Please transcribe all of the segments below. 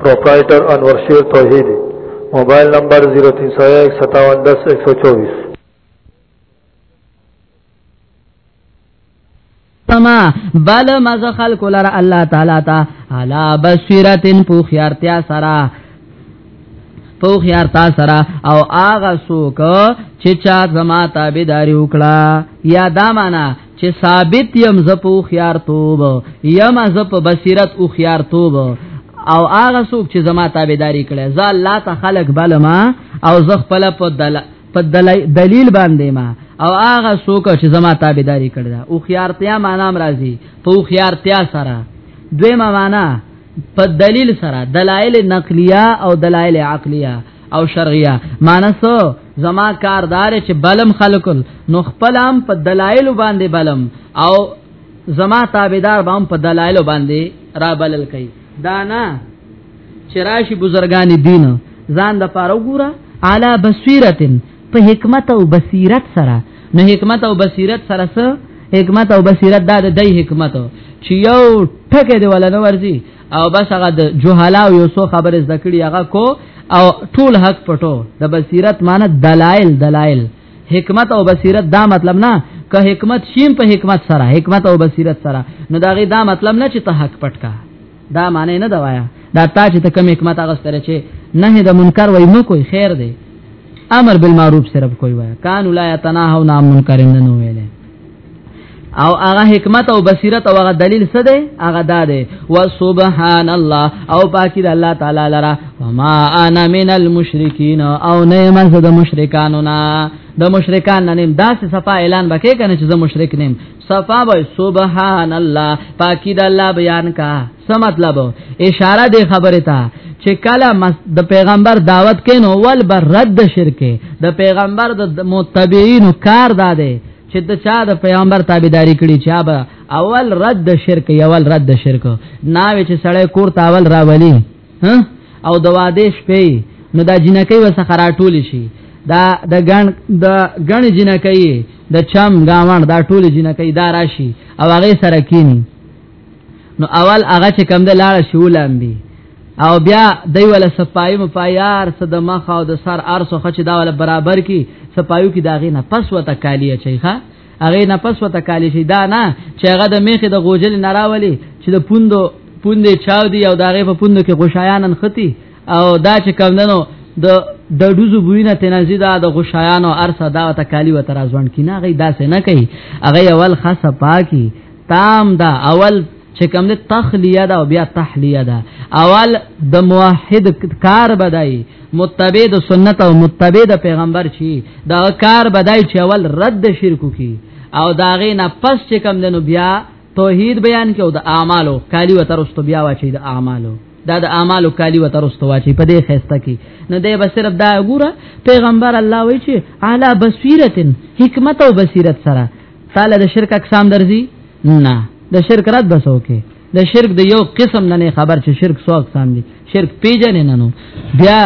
پروپرائیٹر انور شیر توحید موبایل نمبر 03015710124 سما بل مز خلق لر الله تعالی تا علا بصیرتن پو خيارتیا سرا پو خيارتا سرا او آغا سوک چې چا زما تابعداري وکړه یا دا معنا چې ثابت یم زپو خيار توب یم زپ بصیرت او خيار توب او هغه څوک چې زما تابعداري کړي زه الله ته خلق بلما او زه خپل په دل په دلیل باندې ما او هغه څوک چې زما تابعداري کړي او خيارتیا معنا راځي په خيارتیا سره دویمه معنا په دلیل سره دلایل نقلیه او دلایل عقلیه او شرعیه معنی سو زما کاردار چې بلم خلقل نو خپلام په دلایل باندې بلم او زما تابعدار بام په دلایل باندې را بلل کوي دانا چرایشی بزرگان دین ځان د پاره وګوره علا بصیرتن په حکمت او بصیرت سره نو حکمت او بصیرت سره سره حکمت او بصیرت دا د دای حکمت چې یو ټکه دی ولا نه ورزي او بس هغه د جهالا یو څو خبره زده کړي هغه کو او ټول حق پټو د بصیرت معنی دلایل دلایل حکمت او بصیرت دا مطلب نه که حکمت شیم په حکمت سره حکمت او بصیرت سره نو دا غي دا مطلب نه چې ته حق پټ کا دا معنی نه دوایا دا تا چې ته کوم حکمت هغه سره چې نه د منکر وای نو کوئی خیر دی امر بالمعروف صرف کوئی وای کان لا یتناهون عن منکر نه نو ویلې او هغه حکمت او بصیرت او هغه دلیل څه دی هغه دا دی وسبحان الله او پاکی د الله تعالی لرا وما انا من المشرکین او نه مز د مشرکانو نه د مشرکان نه نیم داسې صفا اعلان بکې کنه چې زه مشرک نیم صفا وای سبحان الله پاکی د الله بیان کا څه مطلب اشاره دی خبره ته چې کله د پیغمبر دعوت کینو ول بر رد شرک د پیغمبر د متبعین کار داده چې د چا د پیغمبر تابعداري کړي چا به اول رد شرک یول رد شرک ناوې چې سړی کور ته اول راولي او د واده شپې نو دا جنکې وسخه راټول شي دا د ګڼ د ګڼ جنکې د چم گاوان دا ټول جنکې دا راشي او هغه سره کینی نو اول هغه چې کم د لاړ شو لاندې او بیا دای ول صفای مفایار څه د مخ او د سر ارسو خچ دا ول برابر کی صفایو کی داغه نه پس وته کالیه چي ښا هغه نه پس وته کالیه شي دا نه چې هغه د میخه د غوجل نه راولي چې د پوندو پوندې چاو دی او داغه په پوندو کې غشایانن ختی او دا چې کوم دنو د د دوزو بوینه تنازی دا د غشایانو ارسه دا تکالی و ترازوان کی نه غي داسې نه کوي هغه اول خاصه پاکي تام دا اول چې کوم د تخلیه دا او بیا تحلیه دا اول د موحد کار بدای متبع د سنت او متبع د پیغمبر چی دا کار بدای چې اول رد شرکو کی او داغه نه پس چې کوم دنو بیا توحید بیان کې او د اعمالو کالی و ترستو بیا واچي د اعمالو دا د اعمالو کالی و ترستو واچي په دې خسته کې نه دی بس صرف دا ګوره پیغمبر الله وایي چې اعلی بصیرتن حکمت او بصیرت سره تعالی د شرک اقسام درځي نه د شرک رد بسو کې د شرک د یو قسم نه خبر چې شرک سو اقسام دي شرک پیژنې نه نو بیا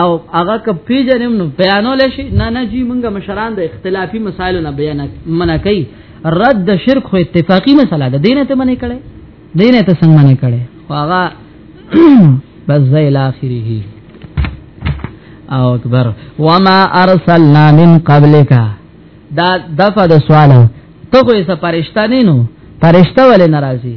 او هغه ک پیژنې نو بیانول شي نه نه جی مونږه مشران د اختلافي مسایلو نه بیان منکې رد د شرک خو اتفاقی مسله ده دینه ته منې کړي دینه ته څنګه منې کړي خو هغه بس زې الاخره او اکبر وما ارسلنا من قبلک دا دفع د سوال ته خو یې سپارښتنه نو پرښتہ ولې ناراضي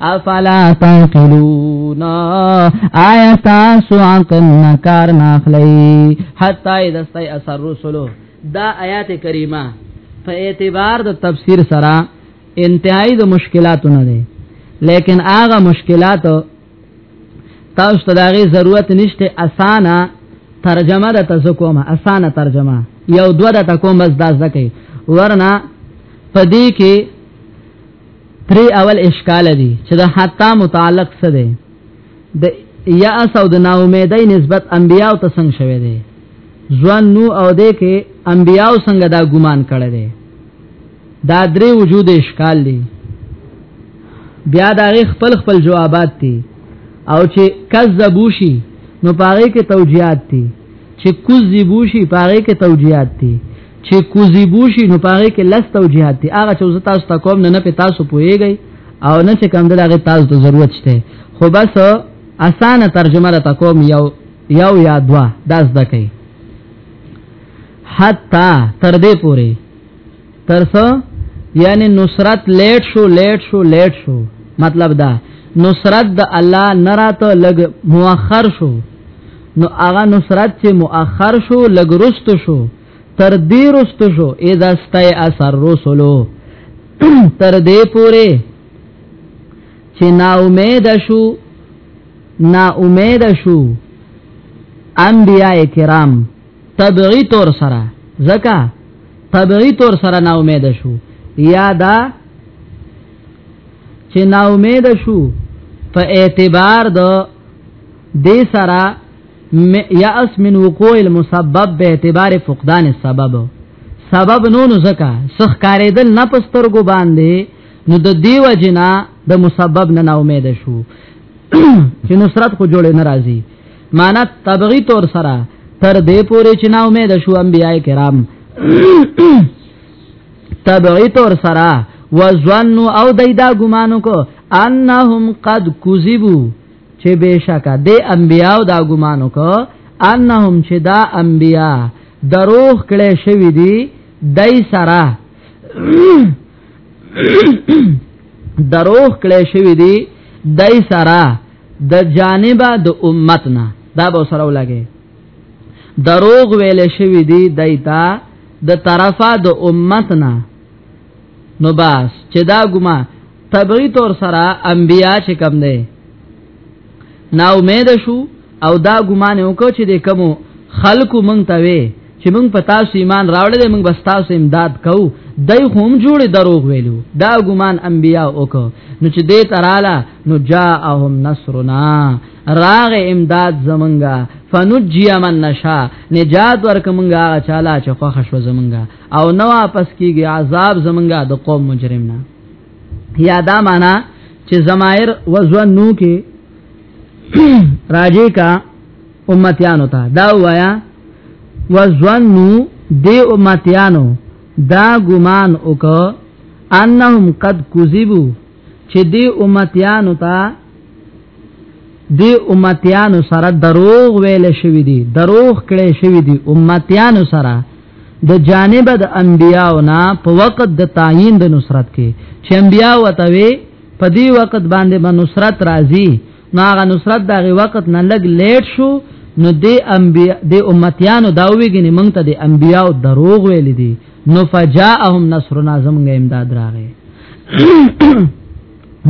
افلا تعقلون آیا تاسو عقل نه کار نه اخلي حتا اذا استي اثر رسولو دا آیات کریمه په اعتبار د تفسیر سره انتهایی د مشکلاتو نه دي لیکن هغه مشکلات تاسو ته دغه ضرورت نشته اسانه ترجمه د تزکومه اسانه ترجمه یو دوه د تکوم بس داس دکې ورنه پدې کې پری اول اشکال دی چې د حتا متعلق څه دی د یا اسو د نا امیدای نسبت انبیاء ته څنګه شوی دی ځوان نو او دې کې انبیاء څنګه دا ګمان کړی دی دا درې وجود اشکال دی بیا دا خپل خپل جوابات دي او چې کذبو شي نو پاره کې توجیهات دي چې کذبو شي پاره کې توجیهات دي چې کوزي بوشي نو پاره کې لس توجيهات دي هغه چې تاسو ته کوم نه نه په تاسو پويږئ او نه چې کوم دغه تاسو ته ضرورت شته خو بس اسانه ترجمه را تکوم یو یو یا دوا داس دکې حتا تر دې پوري ترسو یعنی نصرت لیټ شو لیټ شو لیټ شو مطلب دا نصرت د الله نراته لګ مؤخر شو نو هغه نصرت چې مؤخر شو لګ رست شو تر دې رستو شو اذا استای اثر رسولو تر دې پوره چې نا امید شو نا امید شو انبیاء کرام طبعی طور سره زکا طبعی طور سره نا امید شو یا دا چې نا امید شو په اعتبار د دې سره یاس من وقوع المسبب به اعتبار فقدان السبب سبب نو نو زکا سخ کاریدل نه پسترګو باندې نو د دیو جنا د مسبب نه نا امید شو چې نصرت خو جوړ نه راځي معنا تبغی تور سره تر دې پورې چې نا امید شو انبیای کرام تبعی طور سرا وزنو او دیدا گمانو کو انهم قد کذبو چې بشکا د انبیاء دا ګمانو کو انهم چې دا انبیاء دروغ کړي شوی دی دای سره دروغ کړي شوی دی دای سره د جانبه د امتنا دا به سره ولګي دروغ ویل شوی دی دایتا د طرفه د امتنا نو باس چې دا ګما طبعی طور سره انبیا چې کم دی نا امید شو او دا ګمان وکړو چې د کوم خلکو مونږ ته وي چې مونږ په تاسو ایمان راوړل مونږ بس تاسو امداد کوو دای هم جوړ دروغ ویلو دا ګمان انبیا وکړو نو چې دې تراله نو جاءهم نصرنا راغ امداد زمونږه فنجی من نشا نجات ورک مونږه چاله چې خوښ شو زمونږه او نو واپس کیږي عذاب زمونږه د قوم مجرم نه یا دا معنا چې زمایر وزنو کې راجی کا امتیانو ته دا وایا وزنو دی امتیانو دا ګمان وک انهم قد کذبو چې دی امتیانو ته دی امتیانو سره دروغ ویل شوی دی دروغ کړي شوی دی امتیانو سره د جانب د انبیاو نه په وخت د تعین د نصرت کې چې انبیا وتوي په دې وخت باندې به نصرت راځي نو هغه نصرت دغه وخت نه لګ لیټ شو نو د انبیا د امتیانو دا ویګنی مونږ ته د انبیاو دروغ ویل دي نو فجاءهم نصرنا زمونږه امداد راغی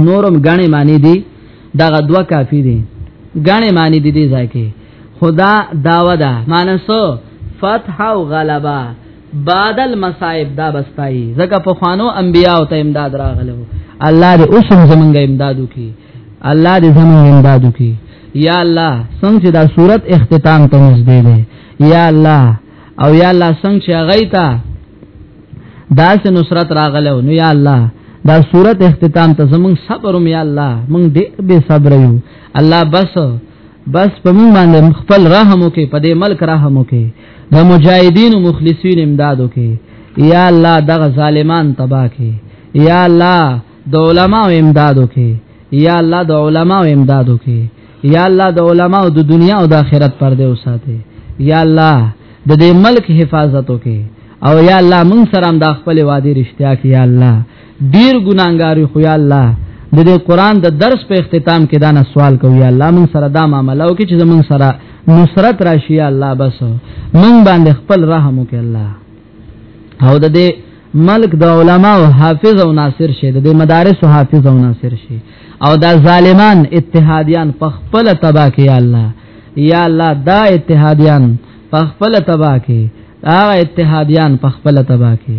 نورم غاڼې معنی دي دغه دوا کافی دي غاڼې معنی دي دي ځکه خدا داوا ده مانسو فتح او غلبا بعد المصائب دا بستای زکه په خوانو انبیا او ته امداد راغلو الله دې اوس زمونږه امدادو کی الله دې زمونږه امدادو کی یا الله څنګه دا صورت اختتام ته نږدې ده یا الله او یا الله څنګه چې غیتا داس نصرت راغلو نو یا الله دا صورت اختتام ته زمون صبر یا الله مونږ دې به صبر یو الله بس بس په موږ باندې خپل رحم وکي په دې ملک رحم وکي د مجاهدین او مخلصین امداد وکي یا الله دغه ظالمان تبا کړي یا الله د علماء امداد وکي یا الله د علماء امداد وکي یا الله د علماء د دنیا او د آخرت پر دې وساته یا الله د دې ملک حفاظت وکي او یا الله مون سره هم د خپل وادي رښتیا کې یا الله ډیر ګناګاری خو یا الله د دې قران د درس په اختتام کې دا نه سوال کوي یا الله مون سره دا معاملې او کې چې زمون سره نصرت راشي یا الله بس مون باندې خپل رحم وکي الله او د دې ملک د علما او حافظ او ناصر شه د مدارس او حافظ او ناصر شه او دا ظالمان اتحادیان په خپل تبا کې یا الله یا الله دا اتحادیان په خپل تبا کې دا اتحادیان په خپل تبا کې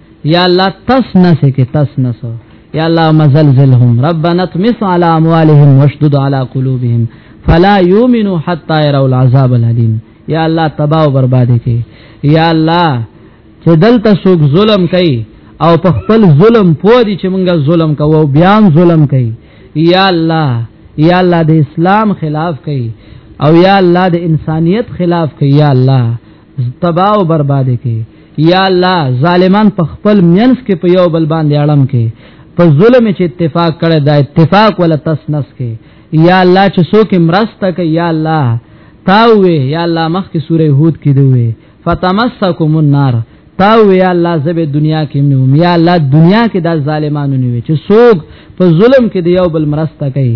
یا الله تس نس کې تس نس یا الله مزلزلهم ربنا تمس على اموالهم واشدد على قلوبهم فلا يؤمنوا حتى يروا العذاب الالم یا الله تباہ و برباد کې یا الله چې دلته څوک ظلم کوي او په خپل ظلم پوری چې مونږه ظلم کوو او بیا ظلم کوي یا الله یا الله د اسلام خلاف کوي او یا الله د انسانیت خلاف کوي یا الله تباہ او برباد کړي یا الله ظالمان په خپل مینس کې په یو بل باندې اړم کې په ظلم چې اتفاق کړي دا اتفاق ولا تسنس کې یا الله چې څوک مرسته کوي یا الله تاوي یا الله مخ کې سوره هود کې دوي فتمسکم النار تاوي یا الله زبه دنیا کې منوم یا الله دنیا کې دا ظالمانو نیوي چې څوک په ظلم کې دی یو بل مرسته کوي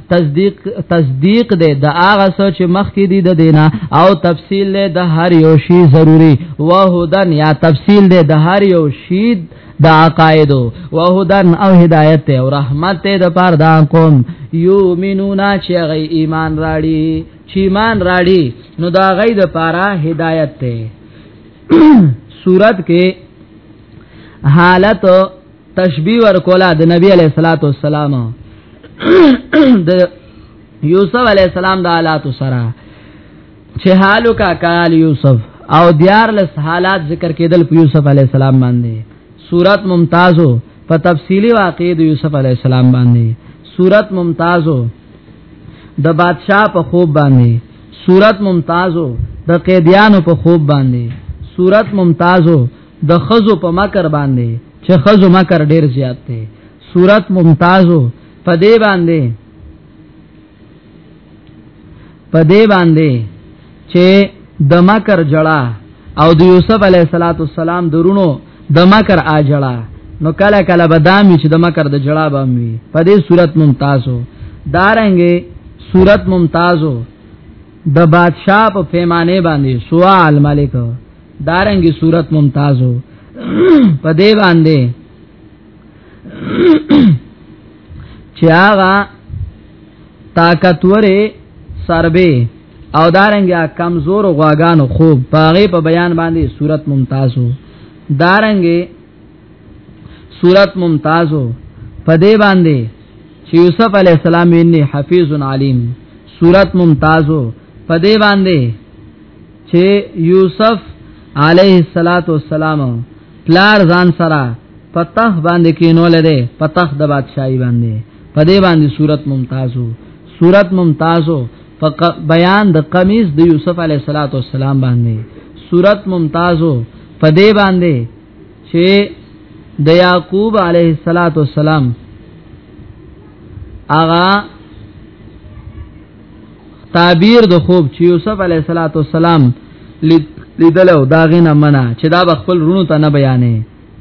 تصدیق تصدیق دی د هغه سوچ مخکې دی د دینا او تفصیل دی د هر یو شی ضروری وهدن یا تفصیل دی د هر یو شی د عقاید وهدن او هدایت او رحمت ته د پاره دا قوم یومنونا چې غي ایمان راړي چې ایمان راړي نو دا غي د پاره هدایت ته صورت کې حالت تشبیه ورکولا د نبی علیہ الصلوۃ والسلام د یوسف علیہ السلام د حالات سره چې حالو کا کال یوسف او دیار لس حالات ذکر کېدل په یوسف علیہ السلام باندې صورت ممتازو په تفصیلی واقع د یوسف علیہ السلام باندې صورت ممتازو د بادشاہ په خوب باندې صورت ممتازو د قیدیانو په خوب باندې صورت ممتازو د خزو په مکر باندې چې خزو مکر ډیر زیات دی صورت ممتازو په دې باندې په دې باندې چې د مکر جړه او د یوسف علیه السلام درونو د مکر اجړه نو کله کله به دامي چې د مکر د جړه به وي په دې صورت ممتازو دارنګې صورت ممتازو د بادشاہ په پیمانه باندې سوا الملک دارنګي صورت ممتازو په دې باندې چې هغه طاقتورې سربه او دارنګ کمزور غواګانو خوب پاغه په بیان باندې صورت ممتازو دارنګ صورت ممتازو په دې باندې چې یوسف علی السلام یې حفیظ علیم صورت ممتازو په دې باندې چې یوسف علیه الصلاۃ والسلام پلار ځان سره پتخ باندې کینول دي پتخ د بادشاہي باندې په دې باندې صورت ممتازو صورت ممتازو بیان د قمیص د یوسف علی صلوات و سلام باندې صورت ممتازو په دې باندې چې د یعقوب علیه الصلاۃ والسلام اغا تعبیر د خوب چې یوسف علی السلام لیدلو دا غینه منه چې دا خپل رونو ته نه بیانې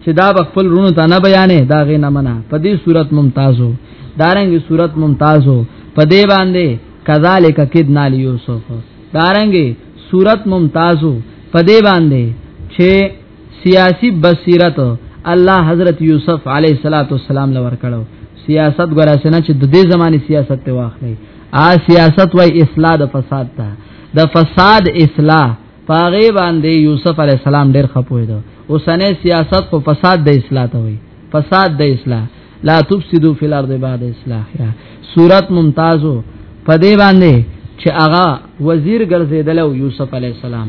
چې دا خپل رونو ته نه بیانې دا غینه منه په دې صورت ممتازو دارنګ صورت ممتازو په دې باندې کذالک کدنا لیوسف دارنګ صورت ممتازو په دې باندې چې سیاسی بصیرت الله حضرت یوسف علیه السلام لور کړو سیاست ګره سينه چې د دې زماني سیاست ته واخلي آ سیاست وای اصلاح د فساد ته د فساد اصلاح پاغه باندې یوسف علی السلام ډیر خپوی دو اوسنه سیاست خو فساد د اصلاح ته وای فساد د اصلاح لا تفسدوا فی الارض بعد اصلاحها صورت ممتازو پدې باندې چې هغه وزیر ګرځیدل یوسف علی السلام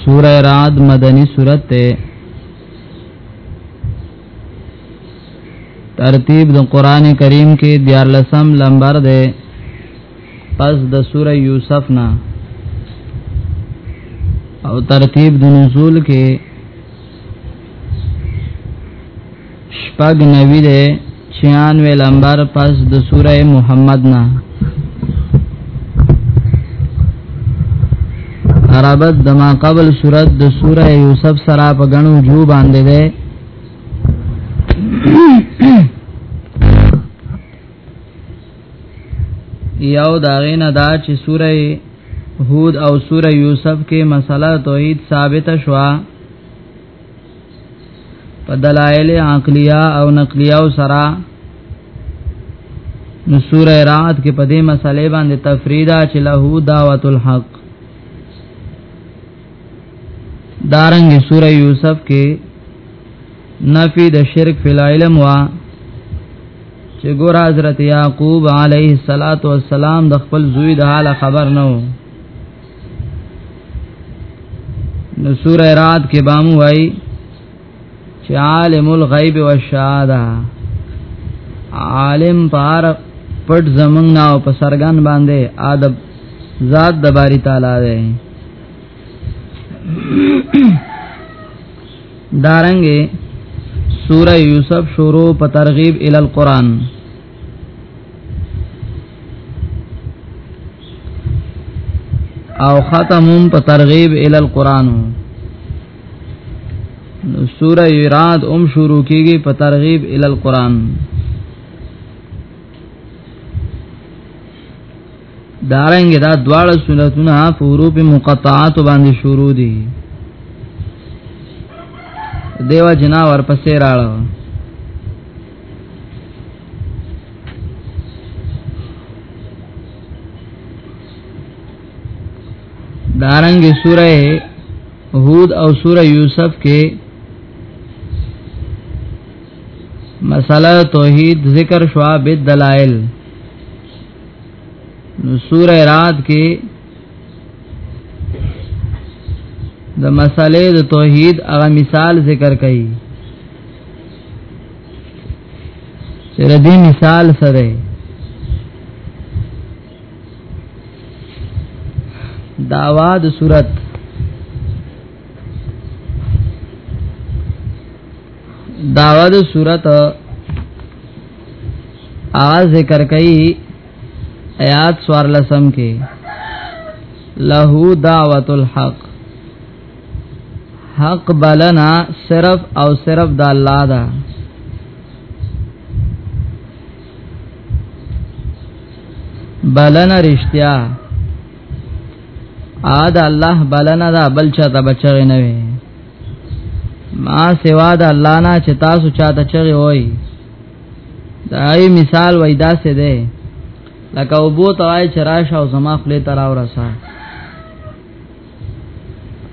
سوره رعد مدنی سوره ته ترتیب د قران کریم کې دیار لسم لمبر ده پس د سوره یوسف نه او ترتیب د نزول کې شپږ نوی ده چیان وی لمبر پس د سوره محمد نه عربت د ما قبل صورت د سوره یوسف سره په غنو جو باندې ده یو داغه نه دا چې سوره هود او سوره یوسف کې مسله توحید ثابت شوه په دلایل عقلیه او نقلیه او سرا نو سوره رات کې په دې مسلې باندې تفریدا چې له دعوت الحق دارنګ سوره یوسف کې نفی د شرک فی العلم وا چې ګور حضرت یعقوب علیه الصلاۃ والسلام د خپل زوی د حال خبر نه وو نو سوره رات کې بام وای چې عالم الغیب والشهاده عالم پار پټ زمنګ نه او په سرګان باندې ادب ذات د باری تعالی دی دارنګه سوره یوسف شروع په ترغیب ال القران او ختم په ترغیب ال القران نو سوره رعد ام شروع کیږي په ترغیب ال القران دارنګ دا دواړه سنتونه په حروف مقطعات باندې شروع دي دیو جنا ورپسې راړو دارنګ سوره هود او سوره یوسف کې مسله توحید ذکر شوا بد دلائل نو سوره رات کې د مسالې د توحید هغه مثال ذکر کړي سره دې مثال سره داوا د صورت داوا د صورت ا ذکر کوي آیات سوار لسم کې له دعوت الحق حق بلنا صرف او صرف د الله دا بلنا رشتیا ا د الله بلنا دا بل چا ته بچی نه وي ما سوا د الله نه چې تاسو چاته چغي وای دای مثال وای دا څه دی لکه وبو توای چرآش او زما خپل تراورسا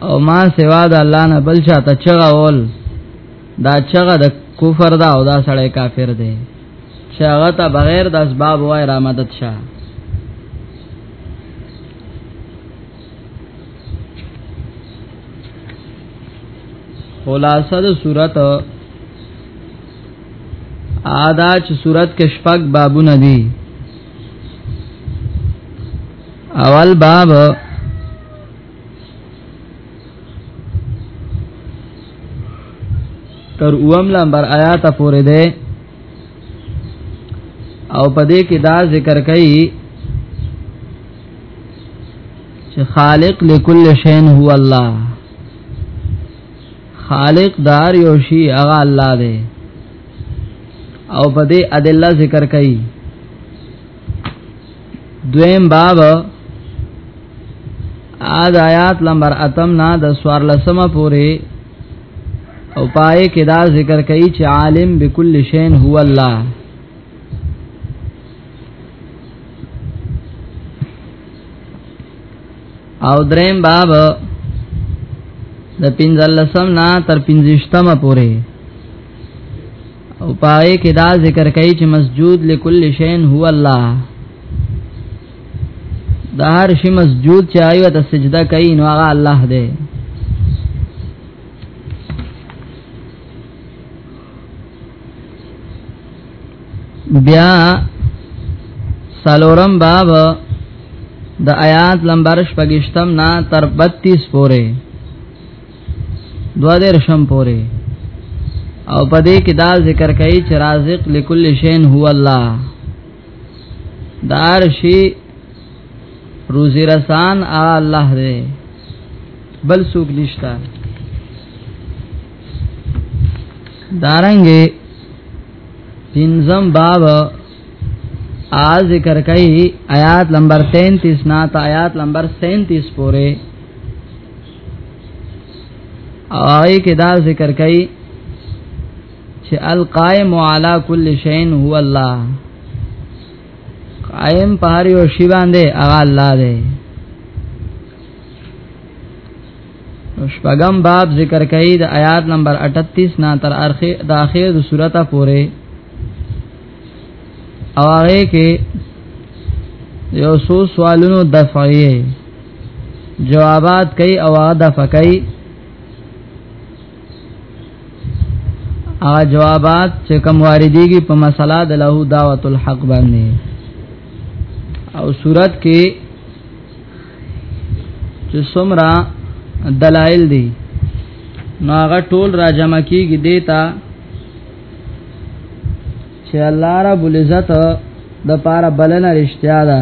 او ما سوا د الله نه بل چاته چغه ول دا چغه د کفر دا او دا سړی کافر دی چې هغه ته بغیر د اسباب وای را مدد شه خلاصه د صورت ادا چې صورت کې شپږ بابونه دي اول باب تر اوم لمبر آیات پورې ده او پدې کې دا ذکر کړي چې خالق لكل شین هو الله خالق دار یو شی هغه الله دی او په دې ادله ذکر کړي دویم باب اد آیات نمبر اتم نا د سوار لسمه پوری او پای کې دا ذکر کوي چې عالم بكل شین هو الله او دریم باب د پنځلسم نا تر پنځشتمه پوری او پای کې دا ذکر کوي چې مسجود لكل شيء هو الله دا هر شي مسجود چې آیو ته سجده کوي نو هغه الله دی بیا سالورم باب د آیات لمبر شپږشتم نا تر 32 پورې دوا دیر شم پوره او په دې کې دا ذکر کوي چې رازق لكل شین هو الله دار شي روزي رسان آ الله دې بل سوق نشتا دارنګه پنځم باب آ ذکر کوي آیات نمبر 33 نا ته آیات نمبر 37 پوره آی کې دا ذکر کوي چې القائم علی کل شیء هو الله قائم په هر یو شی باندې هغه الله دی شپغم باب ذکر کوي د آیات نمبر 38 نا تر اخر د اخر د سورته پوره او هغه کې یو څو سوالونو دفعي جوابات کوي او هغه دفع کوي هغه جوابات چې کوم واردېږي په مسله د له دعوت الحق باندې او صورت کې چې څومره دلایل دي نو هغه ټول را جمع کیږي دیتا چې الله رب العزت د پاره بلنه رښتیا ده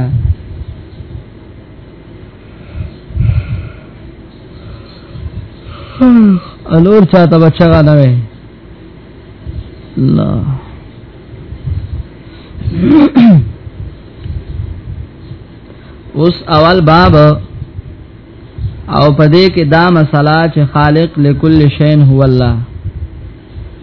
الور چاته بچا نه وي الله اوس اول باب او پدې کې دا مسله چې خالق لكل شین هو الله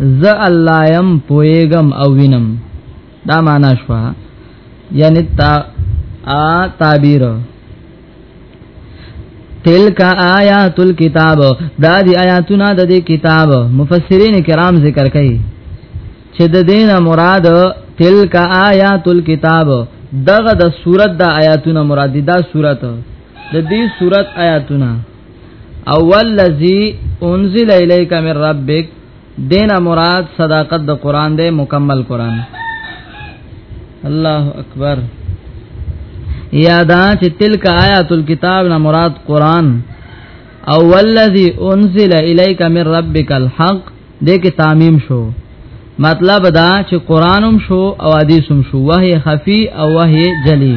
ز الله يم پويګم او وینم دا معنا شو یعنی تا ا تعبیر تلک آیات الكتاب دا دی آیاتونه د دې کتاب مفسرین کرام ذکر کوي چې د دین مراد تلک آیات الكتاب دغه د صورت د آیاتونه مراد دي دا صورت د دې صورت آیاتونه اول لذي انزل اليك من ربك دینا مراد صداقت د قران دی مکمل قران الله اکبر یادا چې تلک آیات الكتاب نه مراد قران او والذي انزل اليك من ربك الحق دې کې تعمیم شو مطلب دا چې قرانم شو او حدیثم شو وه خفي او وه جلی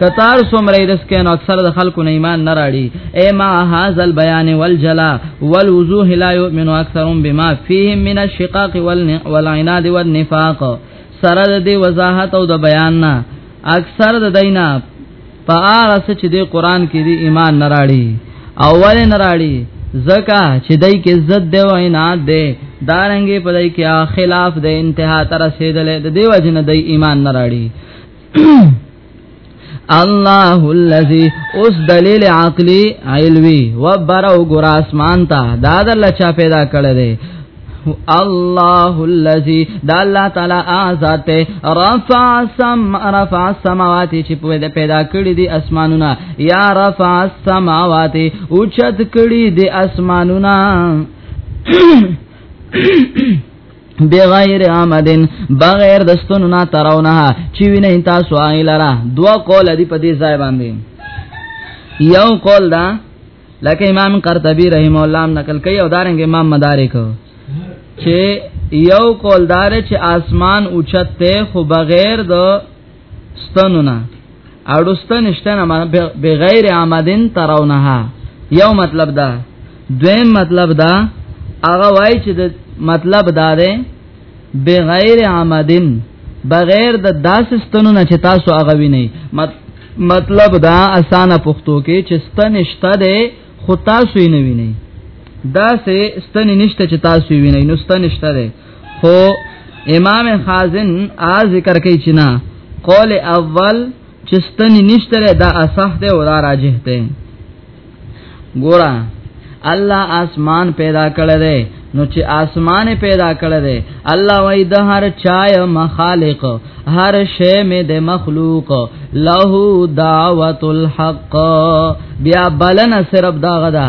کتار سومره رس کین اکثر د خلکو نه ایمان نه راړي اے ما هاذا البيان والجلا والوضوح لا يؤمن اکثرهم بما فيهم من الشقاق والعناد والنفاق سره د دی وضاحت او د بیان نه اکثر د دینا په هغه څه چې د قران کې دی ایمان نه راړي اول نه راړي زکا چې دای کې عزت دی او عناد دی دارنګي په دای کې خلاف د انتها تر رسیدلې د دیو جن د ایمان نه راړي الله الذي اوس دلیل عقلی علوی وبر او ګور اسمان ته دا د الله چا پیدا کړی دی الله الذي د الله تعالی آزاد رفع سم رفع السماوات چې په دې پیدا کړی دي اسمانونه یا رفع السماوات اوچت کړی دي اسمانونه بغیر آمدن بغیر دستونو نا ترونه چی وینه تاسو آئی لرا دوا قول دی پا دی زائی باندی یو قول دا لکه امام قرطبی رحم الله نقل کوي او دارنګ امام مدارک چې یو قول دار چې آسمان اوچت ته خو بغیر د ستنونه اړوستن شتنه معنی بغیر عمدن ترونها یو مطلب دا دویم مطلب دا هغه وای چې د مطلب دا ده بغیر عمدن بغیر د داس ستنو نه چې تاسو هغه ویني مطلب دا اسانه پښتو کې چې ستن شته ده خو تاسو یې نه ویني دا سه ستن نشته چې تاسو ویني نو ستن شته ده خو امام خازن ا ذکر کوي چې نه قول اول چې ستنی نشته دا اصح ده او دا راجح ده ګورا الله اسمان پیدا کړی دی نو چې اسمان پیدا کړی دی الله وای د هر چای مخالق هر شی می د مخلوق له دعوت الحق بیا بلنه صرف دا غدا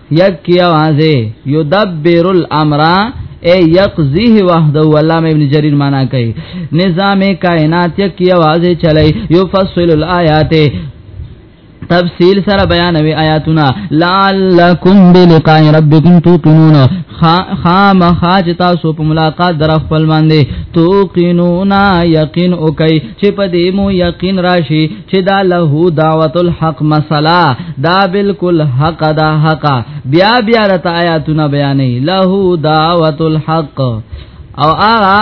یک کی اوازه یدبر الامر اے یقضیه وحده علامه ابن جریر معنا کوي نظام کائنات یک کی اوازه چلای یفصل الایات تفصیل سره بیانوي آیاتونه لعلکم بلقاء ربکم توقنون خام خاج تاسو په ملاقات در خپل باندې توقنون یقین او کوي چې په دې مو یقین راشي چې دا له دعوت الحق مسله دا بالکل حق دا حق بیا بیا رت آیاتونه بیانې له دعوت الحق او آغا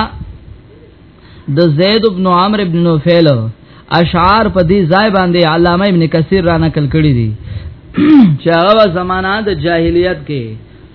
د زید ابن عمرو ابن نوفل اشعار په دې ځای باندې علامه ابن کثیر را نقل کړی دي چې هغه زمانہ د جاهلیت کې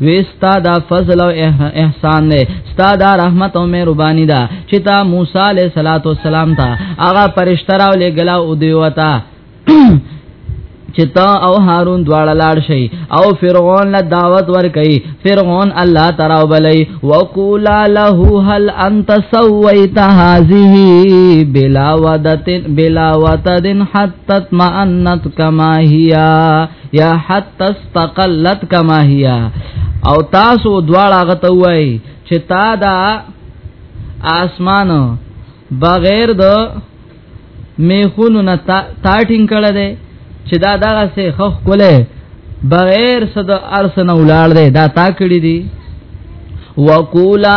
وستا دا فضل او احسان دی ستا دا رحمت او مهرباني ده چې تا موسی عليه صلوات و سلام ته هغه فرشتہ راو لګلا او دی وتا چې تا او هارون دواړه لاړ شي او فرعون له دعوت ور کوي فرعون الله تعالی وبلي وقولا له هل انت سويت هذه بلا ودت بلا وتد حتت ما انت كما هي يا حتى فقلت کما هي او تاسو دواړه غته وای چې تا دا اسمان بغیر د میخونو نه تا ټینګ کړه دې چې دا دغه سه خخ کوله بغیر صد ارسنه ولاړ دې دا تا کړی دي وقولا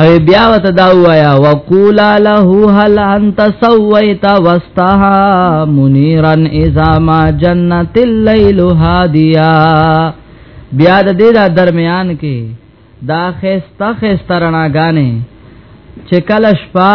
او بیا وته دا وایا وقولا له هل انت سويت واستها منيرا اذا ما جنت الليل هاديا بیا د دې دا درمیان کې دا خسته خسته رڼاګانې چې کله شپه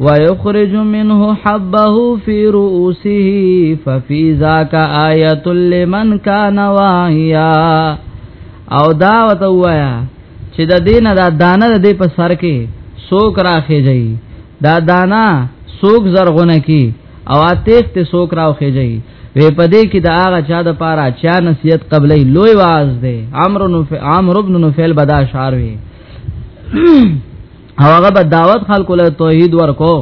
ويخرج منه حبه في رؤوسه ففي ذاك آية لمن كان واعيا او دا وته وایا چې د دینه دا دانه د په سر کې سوک راخې جاي دا دانا سوک زرغونه کی او اتیخ ته سوک راخې جاي وی پدې کې د هغه چا د پاره چا نصیحت قبلې لوی واز دی عمرو نو عمرو ابن نفیل بدا شاروي او هغه به دعوت خلکو له توحید ورکو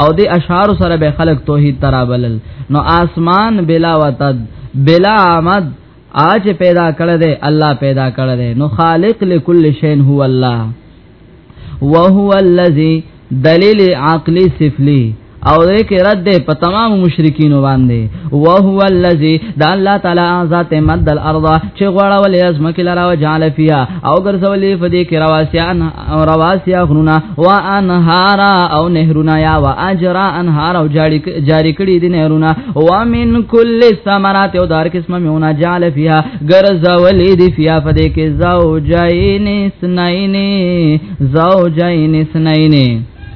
او د اشعار سره به خلق توحید ترابلل نو آسمان بلا وتد بلا آمد آج پیدا کړه دے الله پیدا کړه دے نو خالق لكل شین هو الله وهو الذی دلیل عقلی سفلی او دې کې رد ده په تمام مشرکین باندې او هو الذی د الله تعالی ذات مد الارض چې غړول یې ازمکه لرا او جعل فیها او ګرځولې په دې کې رواسیان او رواسیا غرونه و انهار او نهرونه یا و اجرا انهار او جاری جاری کړي دي نهرونه و من کل ثمرات او دار قسمه میونه جعل فیها ګرځولې دي فیها په دې کې زوجین اسنین زوجین اسنین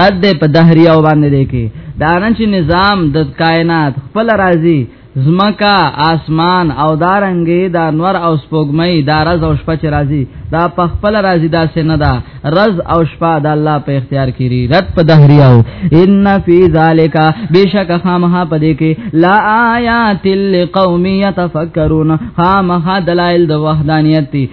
رد ده په دهری او باندې دی کې دا نن چې نظام د کائنات خپل راضي زمکا آسمان او دارنګي دا نور او سپوږمۍ دا رز او شپه چې راضي دا په خپل راضي دا سن ده رز او شپه د الله په اختیار کړي رد په دهریاو ان فی ذالک بشک خامها پدې کې لا آیات لقوم یتفکرون خامها دلائل د وحدانیت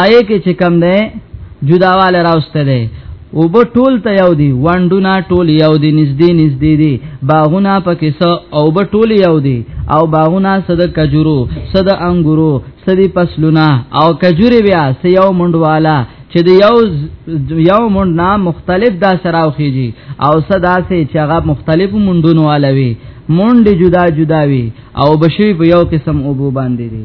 آئے کې چې کم ده جداواله راوسته ده او به ټول ته یو دی وانډونه ټول یو دی نږدې نږدې دی باغونه پکې سو او به ټول یو دی او باغونه صد کجورو صد انګورو صد فصلونه او کجوري بیا سې یو منډواله چې د یو یو مونډ نه مختلف دا سراوخیږي او صدا سه چې هغه مختلف مونډونو علوي مونډ جدا جدا وي او بشوي په یو قسم اوبو باندې دي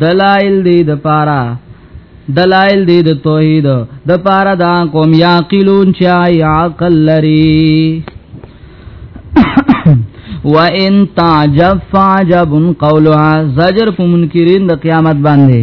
دلائل دی د پارا دلائل دی د توحید د پارا دا قوم یاقلون چا عقل لري وان تعجب فعجب قولها زجر په منکرین د قیامت باندې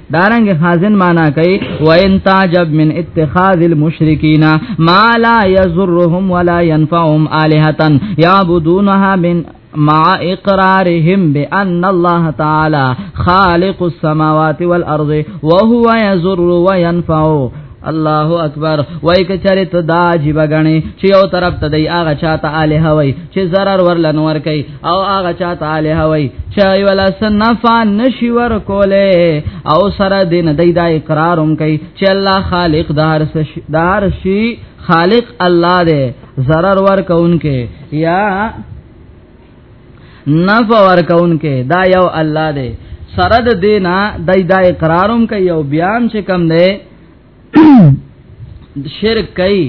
دارنګ خازن معنا کوي و تعجب من اتخاذ الْمُشْرِكِينَ ما لا يَزُرُّهُمْ ولا يَنْفَعُمْ الهه يعبدونها من مع اقرارهم بان الله تعالى خالق السماوات والارض وهو يزر وينفع الله اکبر وای کچاره ته دا عجیب غنی چې یو طرف ته دی هغه چاته اله هوی چې zarar ورل نور کوي او هغه چاته اله هوی چې ولا سنفا نشي ور کوله او سره دین دی دا اقرارم کوي چې الله خالق دار دار شي خالق الله دې zarar ور کوونکې یا نفع ورکون کې دا یو الله دی سره د دینا دای دا اقرارم کوي او بیان چې کم دی شرک کوي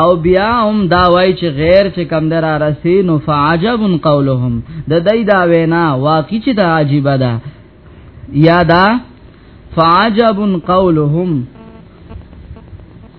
او بیا هم دا وای چې غیر چې کم در رسی نو فعجب قولهم د دای دا وینا واقع چې دا عجیب ده یا دا فعجب قولهم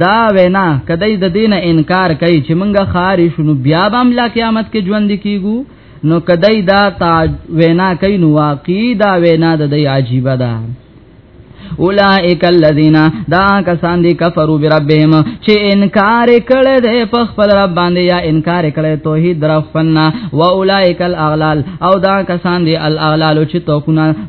دا وینا کدی د دین انکار کوي چې مونږه خارې شونو بیا به املا قیامت کې ژوند کیګو نو کدی دا تا وینا کوي نو واقعي دا وینا د دی عجیب ده اولائک الذین دا کسان دی کفرو بربهم چې انکار کړي د په خپل رب باندې یا انکار کړي توحید درفنا و اولائک الاغلال او دا کسان دی الاغلال چې توکونه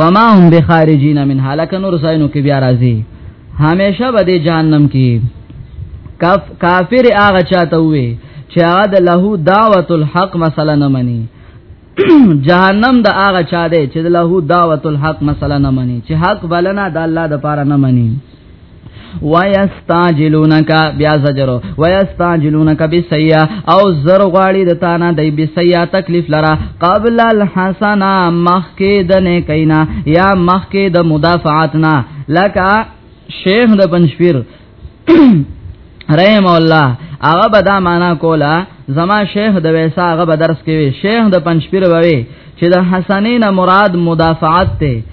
وما هم بخارجین منها لکه نور ساينو کې بیا راځي همیشه به د جهنم کې کف کافر هغه چاته وي چې هغه د له دعوت الحق مثلا نه مني جهنم د هغه چا دی چې له دعوت الحق مثلا نه مني چې حق بلنه د الله د پاره نه مني ويستعجلونك بیا زجر ويستعجلونك بالسيئه او زر غواړي د تانا د بالسيئه تکلیف لرا قبل الحسنه مخکې د نه کینا یا مخکې د مدافعاتنا لکه شیخ د پنځپیر رحم الله هغه به دا معنا کوله زما شیخ د ویسا هغه به درس کوي شیخ د پنځپیر بوي چې د حسنین مراد مدافعات ته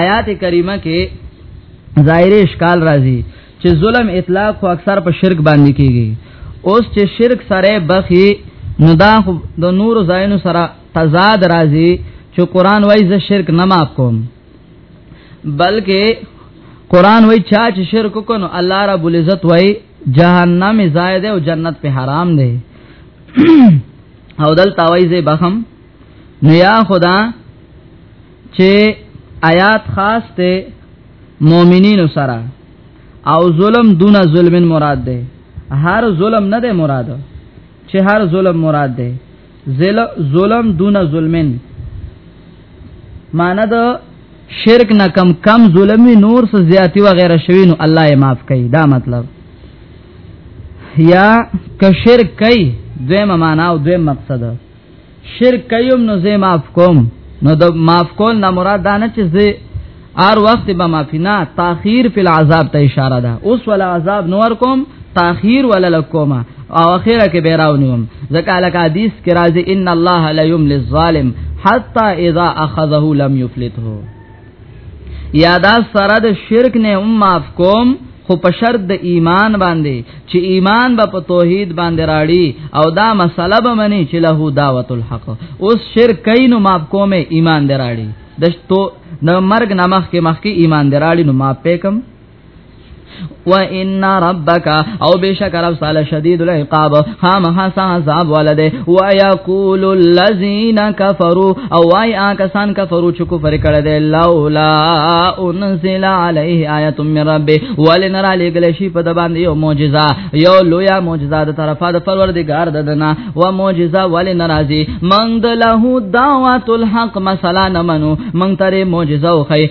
آیات کریمه کې ظاهر اشکال راځي چې ظلم اطلاق خو اکثر په شرک باندې کیږي اوس چې شرک سره بخي نو دا د نور زاینو سره تضاد راځي چې قران وایي زه شرک نه ماف کوم بلکې قران وایي چا چې شرک وکړو الله رب العزت وایي جهنم زائد او جنت په حرام دی او دل تاویزه بخم نو یا خدا چې آیات خاص ته مؤمنین سره او ظلم دون ظلم مراد ده هر ظلم نه ده مراد چې هر ظلم مراد ده ظلم دون ظلمن معنی ده شرک نه کم کم ظلمي نور څه زیاتی و غیره شوی نو الله یې معاف کړي دا مطلب یا که شرک کوي دویمه معنا او دویم مقصد شرک کيوم نو زه معاف کوم نو د معاف کول نه مراد نه چې زه ار وخت به معافي نه تاخير فی العذاب ته اشاره ده اوس ول عذاب نور کوم تاخير ولا لکوما او اخره کې بیراونم ځکه لکه حدیث کې راځي ان الله لا یمل الظالم حتا اذا اخذه لم یفلته یا دا سره د شرک نه هم معاف کوم خو په شرط د ایمان باندې چې ایمان به په توحید باندې راړي او دا مسله به مني چې له دعوت الحق اوس شرک کین معاف کومه ایمان دراړي د تو د مرګ نامخ کې مخ کې ایمان دراړي نو معاف پکم و ان ربک او بشک رب سال شدید العقاب ها مها سا عذاب ولده و یقول الذین کفروا او وای آکسان کفرو چې کفر کړه ده لولا انزل علیه آیه من رب ولن را لګل شي په د باندې یو معجزه یو لویا معجزه د طرفه د پروردگار ددنه و معجزه ولن راضی من له دعوت الحق مثلا نمنو من ترې معجزه وخی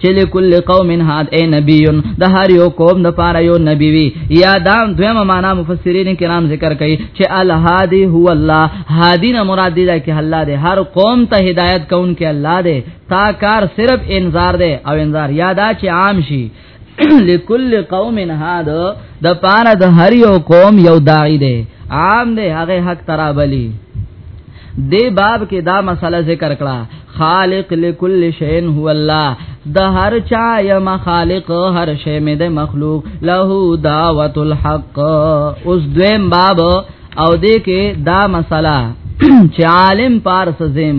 چې لكل قوم هاد اي نبي د هر یو قوم د پاره یو نبی وي یا دا دویمه معنا مفسرین کرام ذکر کوي چې الهادي هو الله هادي نه مراد دی چې الله دې هر قوم ته هدایت کون کې الله دې تا کار صرف انذار دې او انذار یادا چې عام شي لکل قوم هاد د پاره د هر یو قوم یو داعی دی عام دی هغه حق ترابلی دی باب کې دا مسله ذکر کړه خالق لكل شيء هو الله د هر چا یم خالق هر شی مې د مخلوق له دعوت الحق اوس دویم باب او دې کې دا مسله چې عالم پارس زم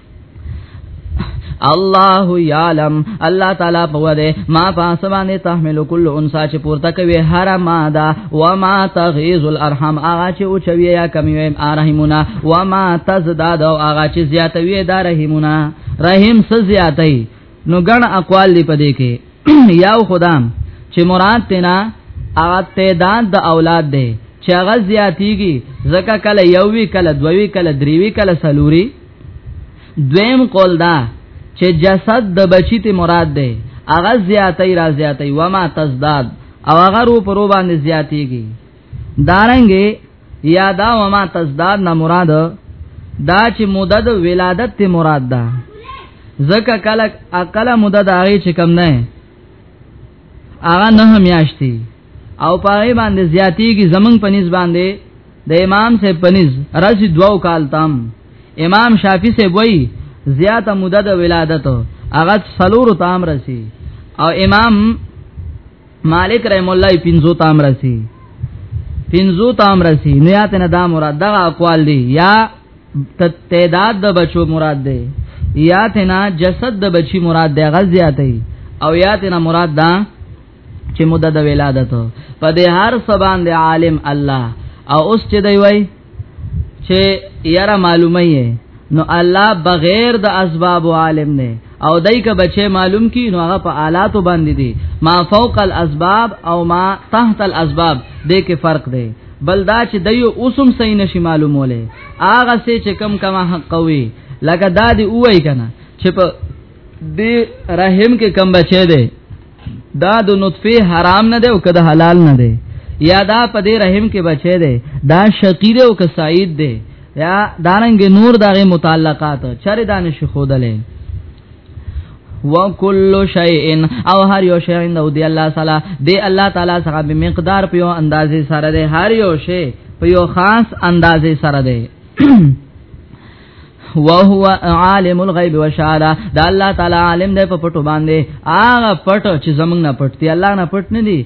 الله یعلم الله تعالی په وده ما پاسبانه تحمل کل انسا چې پورته کوي هر ماده و ما تغیز الارحام هغه چې او چوي یا کمی وي ارحمونه و ما تزداد او هغه چې زیاتوي دا رحمونه رحم څه زیاتای نو ګڼ اقوال دی پدې کې یاو خدام چې مراد تینا هغه تعداد د اولاد دی چې هغه زیاتیږي زکه کله یووی کله دووی کله دریوی کله سلوري دویم قول دا چې جسد د بچی ته مراد ده اغه زیاتې را زیاتې و ما تزداد او اغه رو پرو باندې زیاتېږي دارنګې یادا و ما تزداد نه مراد دا چې مدد ولادت ته مراد ده زکه کله اقل مدد هغه چې کم نه هغه نه میاشتي او پای باندې زیاتیږي زمنګ پنځ باندې د امام سے پنځ رسی دوو کال تام امام شافعی سے وای زیاته مدد ولادت هغه سلور تام رسی او امام مالک رحم الله پنځو تام رسی پنځو تام رسی نو یاته نه دا مراد دا اقوال دی یا تعداد د بچو مراد دی یا تنا جسد د بچی مراد دی غزیاتی او یا تنا مراد دا چې مدد د ولادت په دې هر سبان دی عالم الله او اوس چې دی وای چې یاره معلومه یې نو الله بغیر د اسباب عالم نه او دای که بچي معلوم کی نو هغه په آلاتو باندې دي ما فوق الاسباب او ما تحت الاسباب دې کې فرق دی بل دا چې د یو اوسم صحیح نشي معلوموله هغه سه چې کم کم حق وي لکه دا دی وای کنه چې په دې رحم کې کم بچي دی دا د نطفه حرام نه دی او کده حلال نه دی یا دا په دې رحم کې بچي دی دا شقیر او کساید دی یا دارنګ نور دغه متعلقات چر دانش خودلې وکل شیء او هر یو شی عند دی الله تعالی دی الله تعالی سره په مقدار په اندازې سره دی هر یو شی په یو خاص اندازې سره دی وهو عالم الغیب وشهاده دا الله تعالی عالم دی په پټو باندې هغه پټ چې زمنګ نه پټ دی الله نه پټ نه دی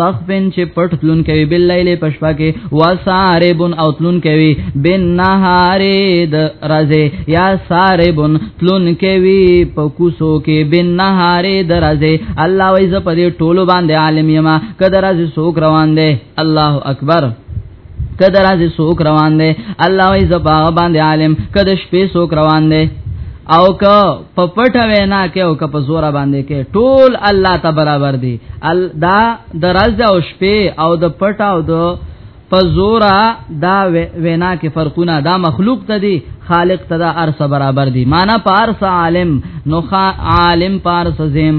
تخفن چې پټ تلون کوي بل لیل پشپا کې وساربن او تلون کوي بن نهار د رازه یا ساربن تلون کوي په کوسو کې بن نهار د رازه الله وایز په دې ټولو باندې عالم یما کده رازه سوک روان دي الله اکبر کده راځي سوک روان دی الله وای زباغ باندې عالم کده شپې سوک روان دی او که په پټه وینا کې او که په زوره باندې کې ټول الله ته برابر دی ال دا درز او شپې او د پټه او د په زوره دا وینا کې فرقونه دا مخلوق ته دی خالق ته دا ارس برابر دی معنا پارس عالم نو عالم پارس زم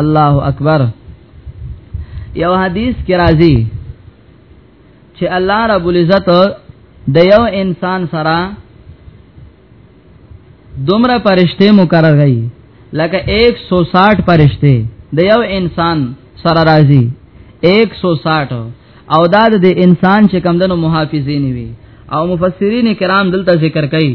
الله اکبر یو حدیث کې راځي چې الله رب العزت د یو انسان سره دومره پرشته مقرر غي لکه 160 پرشته د یو انسان سره راځي 160 او دا د انسان چې کمندونو محافظین وي او مفسرین کرام دلته ذکر کوي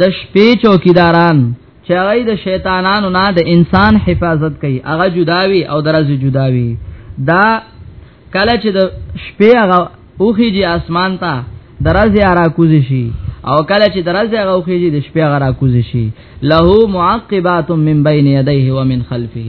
د شپې چوکیداران چې هغه د شیطانانو نه د انسان حفاظت کوي هغه جداوي او درځي جداوي دا کله چې د شپې هغه اوخیږي اسمان ته درځي را کوزي شي او کله چې درځي هغه اوخیږي د شپې هغه را کوزي شي له معقبات من بین یدیه ومن خلفه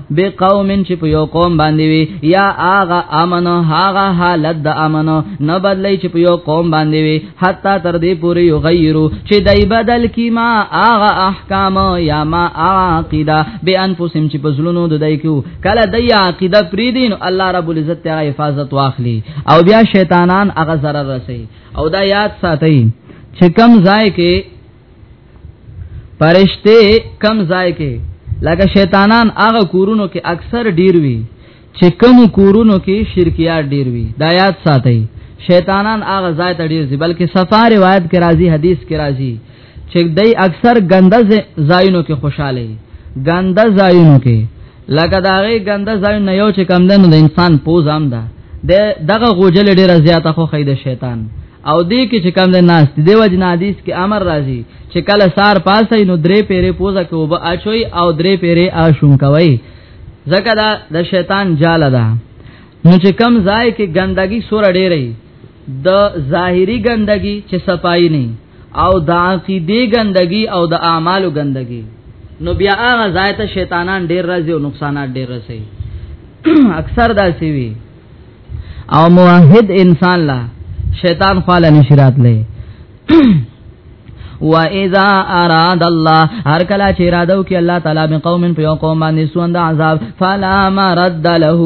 به قوم چې په یو قوم باندې وي یا اغه امن هاغه حالت د امن نه بدلی چې په یو قوم باندې وي حتی تر دې پورې یو غیرو چې دای بدل کی ما اغه احکام یا ما عقیده به انفسهم چې په زلونو د دای کو کله د عقیده پری دین الله رب العزت تعالی حفاظت واخلي او بیا شیطانان اغه zarar رسي او دا یاد ساتي چې کم ځای کې پرشته کم ځای کې لکه شیطانان هغه کورونو کې اکثر ډیر وي چې کم کورونو کې شرکیات ډیر وي دا یاد ساتي شیطانان هغه ځای ته ډیر ځي بلکې صفه روایت کې راځي حدیث کې راځي چې دای اکثر ګنده ځایونو کې خوشاله وي ګنده ځایونو کې لکه دا غي ګنده ځایونه یو چې کم دنو د انسان پوز هم ده دغه غوجل ډیره زیاته خو خید شیطان او دې کې چې کم ده ناس دی دیو جن حدیث کې امر راځي چې کله سار پاسه نو درې پیره پوزا کې وب اچوي او درې پیره اشوم کوي ځکه دا د شیطان جال ده نو چې کم ځای کې ګندګي سور ډېرې د ظاهري ګندګي چې صفائی نه او د عقیده ګندګي او د اعمالو ګندګي نو بیا هغه ځای ته شیطانان ډېر راځي او نقصانات ډېر رسي اکثر دا سی وی او موحد انسان لا شیطان خاله نشرات لې و اذا اراد الله هر کله چې اراده وکي الله تعالی به قوم په یو قوم باندې سوند عذاب فلا مرد له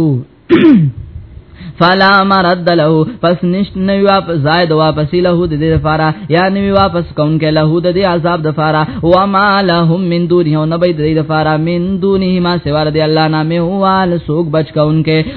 فلا مرد له پس نشت نوی واپس زائد واپس له د دې لپاره یا نوی واپس کون کې له د دې عذاب د لپاره و ما لهم من دونه نبی د دې لپاره من دونه ما سوار دی الله نامه وال سوق بچ کون کې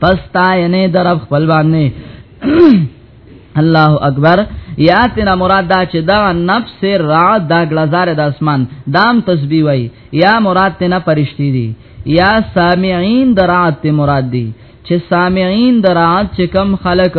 پستا یې در خپل باندې الله اکبر یا تینا مراد دا چې دا نفس را دا غلزار د اسمان دام تسبیح وای یا مراد تینا پرشتي دي یا سامعين درات مراد دي چې سامعين درات چې کم خلق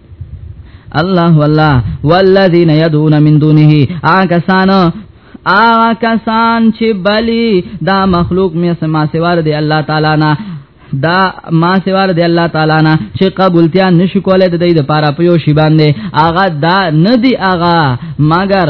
الله والله والذین یدعون من دونه آګه سانو آغا کسان چې بلی دا مخلوق می سما سوار دی الله تعالی نه دا ما سوار دی الله تعالی نه چې قبولتیا نشو کولای د دې لپاره په یو شی باندې آغا دا ندی آغا مگر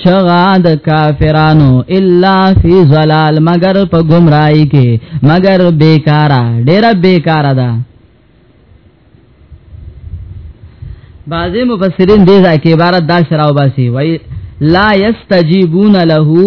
چغا د کافرانو الا فی ظلال مگر په گمراهی کې مگر بیکارا ډیر بیکارا ده بعضی مفسرین دې ځکه عبارت دا شراو باسي وای لا یستجیبون له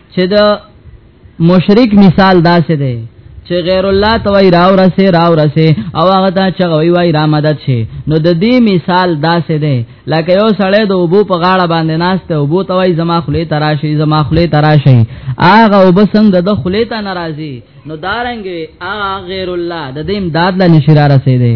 چې دا مشرک مثال داسې دی چې غیر الله ته وای راو رسه راو رسه او هغه ته چې وای وای را مدد شي نو د دې مثال داسې دی لکه یو سړی د اوبو په غاړه باندې ناشته اوبو ته وای زما خلی تراشي زما خلی تراشي هغه وبسنګ د خلی ته ناراضي نو دارنګ هغه غیر الله د دې امداد لا نشرا رسیدي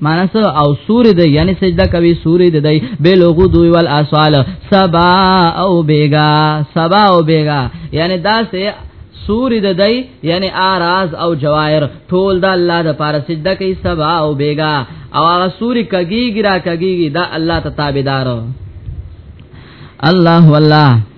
مانس او سور د یعنی سجده کوي سور د دی بلغو دوی ول اصال سبا او بیگا سبا او بیگا یعنی دا سه سور د دی یعنی آراز او جواهر ټول د الله د پاره سجده کوي سبا او بیگا او هغه سور کګیږي را کګیږي دا الله ته تابعدار الله والله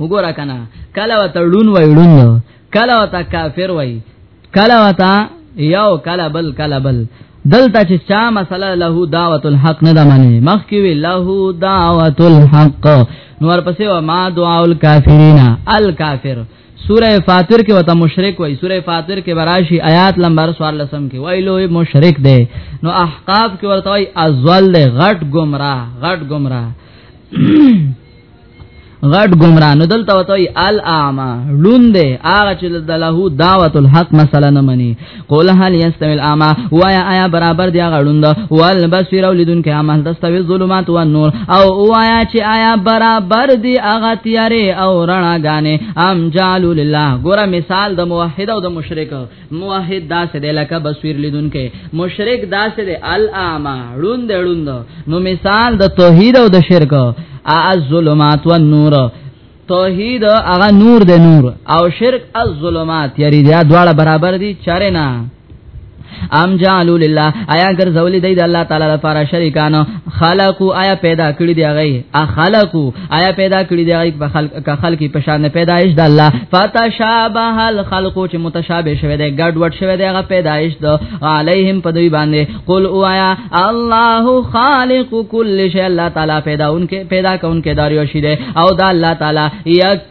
وګوره کنه کله وته ړون وای ړون کله وته کافر وای کله وته یو کله بل کله بل دلته چې چا مسله له دعوت الحق نه ده معنی مخکې وی له دعوت الحق نور پسې و ما دعا الکافرین الکافر سوره فاطر کې وته مشرک وای سوره فاطر کې براشي آیات لمبر سوال لسم کې وای لوی مشرک دی نو احقاف کې ورته وای ازل غټ گمراه غټ گمراه غټ گمراه نو دلته وتوي الاعمى لوند هغه چې د له دعوت الحق مثلا نه مني قول هل يستوي الاعمى وایا آیا برابر دی هغه لوند وال بصیر اولیدون کې عمل دستوي ظلمات او نور او وایا چې آیا برابر دی هغه تیارې او رڼاګانې ام جالو لله ګوره مثال د موحد او د مشرک موحد داسې دی لکه بصویر لیدونکې مشرک داسې دی الاما ړوند ړوند نو مثال د توحید او د شرک ا الظلمات والنور توحید هغه نور دی نور او شرک الظلمات یری دا دواړه برابر دي چاره نه ام جعلوا لله آیا ګرځولې دی د الله تعالی لپاره شریکانو خلقو آیا پیدا کړی دی هغه ا خلقو آیا پیدا کړی دی په خلق کا خلق په شان پیدایش د الله فتشابه الخلق چې متشابه شوی دی ګډ وډ شوی دی هغه پیدایش د علیهم په دوی باندې قل اوایا الله خالق کل شی الله تعالی پیداونکې پیدا کونکې داریو شیده او د الله تعالی یک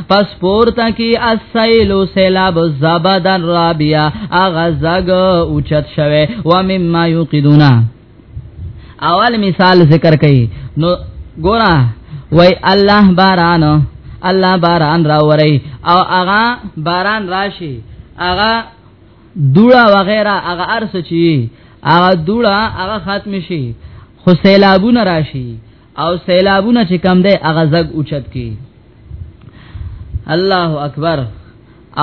پس پورتا کی السیلو سیلاب زبدن رابیا اغا زگ اوچت شوه و مما یوقیدونا اول مثال ذکر کئی نو گورا وی الله باران الله باران راوری او اغا باران راشی اغا دوړه وغیرہ اغا ارس چی اغا دوړه اغا ختم شي خو سیلابونه راشي او سیلابونه چې کم دی هغه زګ اوچت کی الله اکبر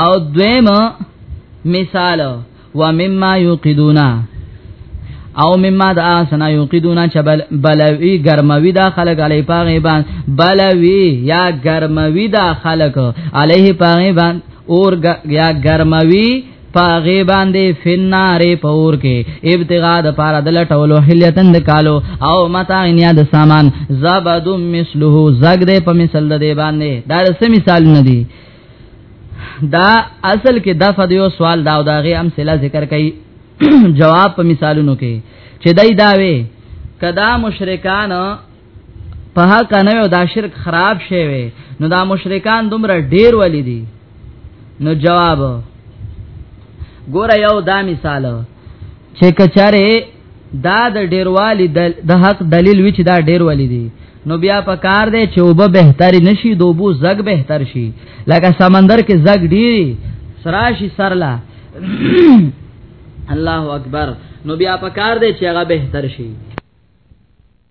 او دویم مثال و مما یوقدونا او مما د اسنا یوقدونا چې بل بلوی گرموي دا خلق علی پاغه باندې بلوی یا گرموي دا خلق علیه پاغه باندې اور یا گرموي پاغه باندې فنارې پور کې ابتغاء د پاره د لټولو حلیتن د کالو او متاع نیا د سامان زبد مثله زګ دې په مثال د دې باندې دا سه مثال نه دی دا اصل کې د فدیو سوال دا او داغه هم سلا ذکر کړي جواب په مثالونو کې چې دای داوي کدا مشرکان په حق نه یو دا شرک خراب شی وي نو دا مشرکان دومره ډیر ولې دي نو جواب ګوره یو دا مثال چې کچاره دا د ډیروالی د حق دلیل وچ دا ډیروالی دی نو بیا په کار دی چې وبه بهتري نشي دوبو زګ بهتر شي لکه سمندر کې زګ ډیری سراشي سرلا الله اکبر نو بیا په کار دی چې هغه بهتر شي